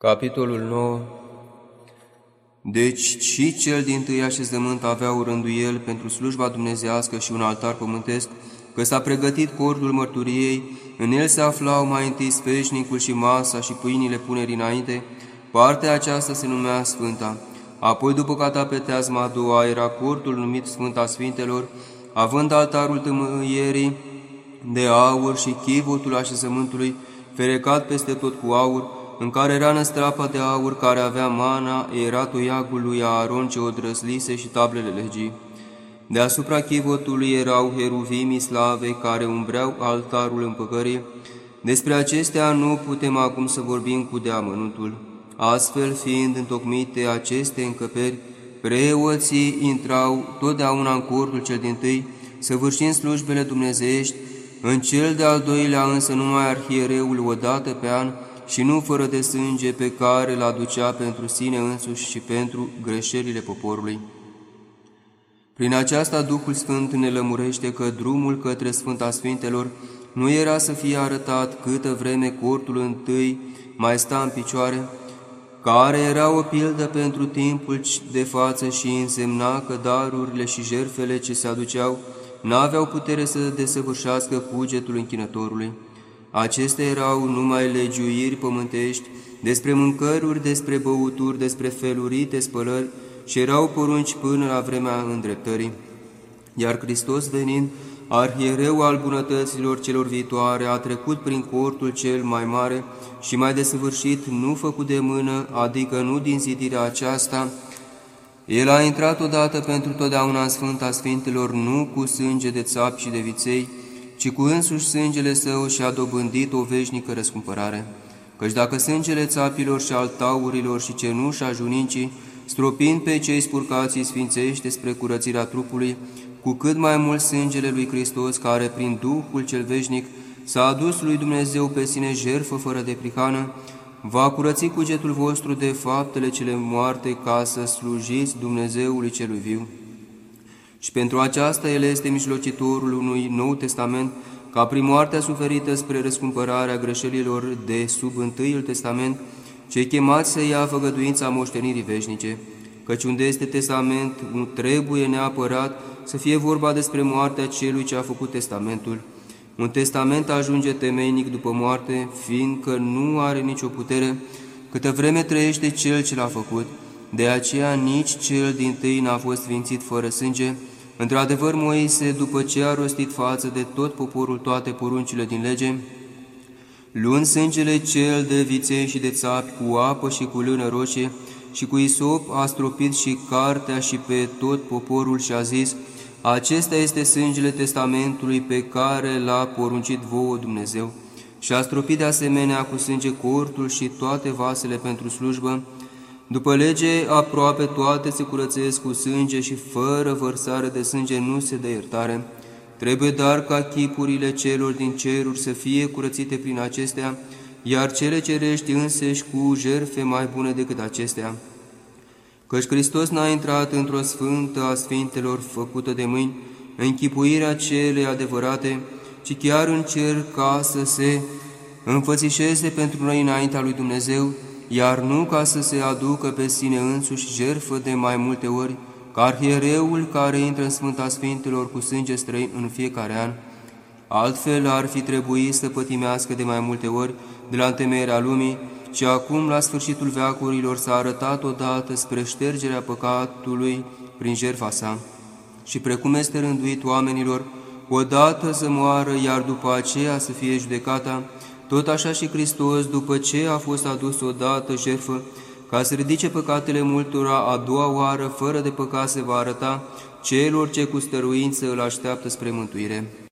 Capitolul 9 Deci și cel din tâi așezământ avea o rânduiel pentru slujba dumnezească și un altar pământesc, că s-a pregătit cordul mărturiei, în el se aflau mai întâi sfeșnicul și masa și pâinile punerii înainte, partea aceasta se numea Sfânta. Apoi, după catapeteazma a doua, era cordul numit Sfânta Sfintelor, având altarul tămâierii de aur și chivotul așezământului, ferecat peste tot cu aur, în care era năstrapa de aur care avea mana, era toiagul lui Aaron ce o drăslise și tablele legii. Deasupra chivotului erau heruvimii slavei care umbreau altarul împăcării. Despre acestea nu putem acum să vorbim cu deamănuntul. Astfel, fiind întocmite aceste încăperi, preoții intrau totdeauna în cortul cel din tâi, săvârșind slujbele dumnezeiești, în cel de-al doilea însă numai arhiereul odată pe an, și nu fără de sânge pe care îl aducea pentru sine însuși și pentru greșelile poporului. Prin aceasta Duhul Sfânt ne lămurește că drumul către Sfânta Sfintelor nu era să fie arătat câtă vreme cortul întâi mai sta în picioare, care era o pildă pentru timpul de față și însemna că darurile și jerfele ce se aduceau n-aveau putere să desăvârșească cugetul închinătorului. Acestea erau numai legiuiri pământești, despre mâncăruri, despre băuturi, despre felurite spălări și erau porunci până la vremea îndreptării. Iar Hristos venind, arhiereu al bunătăților celor viitoare, a trecut prin cortul cel mai mare și mai desăvârșit, nu făcut de mână, adică nu din zidirea aceasta, el a intrat odată pentru totdeauna în Sfânta Sfintelor, nu cu sânge de țap și de viței, ci cu însuși sângele său și-a dobândit o veșnică răscumpărare. Căci dacă sângele țapilor și al taurilor și cenușa junincii, stropind pe cei spurcații sfințește spre curățirea trupului, cu cât mai mult sângele lui Hristos, care prin Duhul cel veșnic s-a adus lui Dumnezeu pe sine jerfă fără de prihană, va curăți cugetul vostru de faptele cele moarte ca să slujiți Dumnezeului celui viu. Și pentru aceasta El este mijlocitorul unui nou testament, ca prin moartea suferită spre răscumpărarea greșelilor de sub întâiul testament, cei chemați să ia făgăduința moștenirii veșnice, căci unde este testament, nu trebuie neapărat să fie vorba despre moartea celui ce a făcut testamentul. Un testament ajunge temeinic după moarte, fiindcă nu are nicio putere, câtă vreme trăiește cel ce l-a făcut, de aceea nici cel din tâi n-a fost sfințit fără sânge. Într-adevăr, Moise, după ce a rostit față de tot poporul toate poruncile din lege, luând sângele cel de viței și de țapi cu apă și cu lână roșie și cu isop, a stropit și cartea și pe tot poporul și a zis, Acesta este sângele testamentului pe care l-a poruncit vouă Dumnezeu. Și a stropit de asemenea cu sânge cortul și toate vasele pentru slujbă, după lege, aproape toate se curățesc cu sânge și fără vărsare de sânge nu se dă iertare. Trebuie dar ca chipurile celor din ceruri să fie curățite prin acestea, iar cele cerești înseși cu jerfe mai bune decât acestea. Căci Hristos n-a intrat într-o sfântă a sfintelor făcută de mâini, închipuirea celei adevărate, ci chiar în cer ca să se înfățișeze pentru noi înaintea lui Dumnezeu, iar nu ca să se aducă pe sine însuși jerfă de mai multe ori, ca arhiereul care intră în Sfânta Sfintelor cu sânge străin în fiecare an, altfel ar fi trebuit să pătimească de mai multe ori de la întemeierea lumii, și acum, la sfârșitul veacurilor, s-a arătat odată spre ștergerea păcatului prin jertfa sa. Și precum este rânduit oamenilor, odată să moară, iar după aceea să fie judecata, tot așa și Hristos, după ce a fost adus odată jertfă, ca să ridice păcatele multora a doua oară, fără de păcat se va arăta celor ce cu stăruință îl așteaptă spre mântuire.